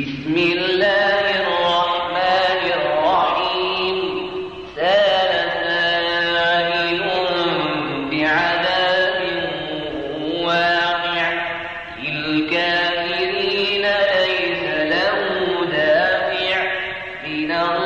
بسم الله الرحمن الرحيم. سال سائل بعذاب واقع. للكافرين ليس له دافع. من الله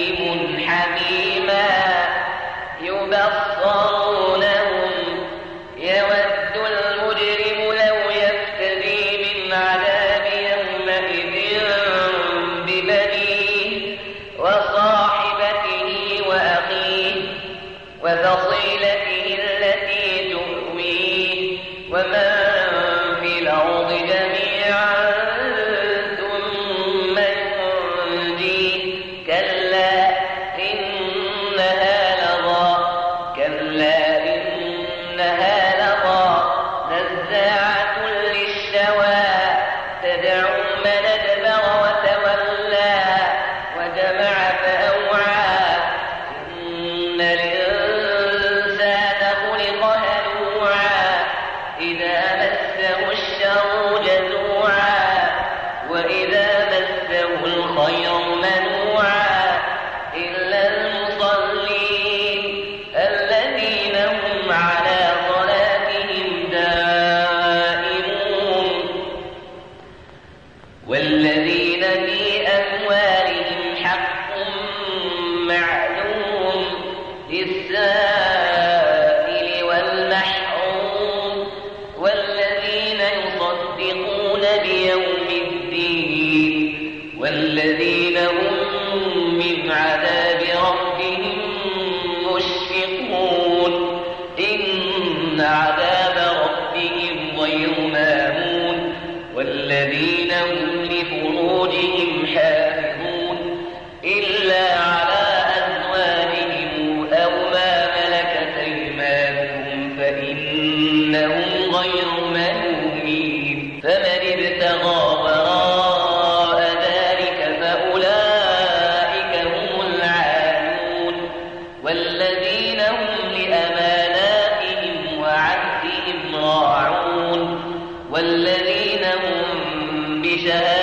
عذاب ربهم غير مامون والذين هم لفروجهم حافظون إلا على أزواجهم أو ما ملكت أيمانهم فإنهم غير والذين هم بشهادة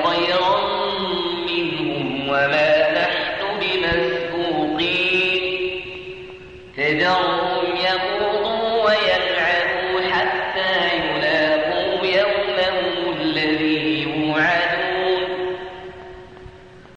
غير الله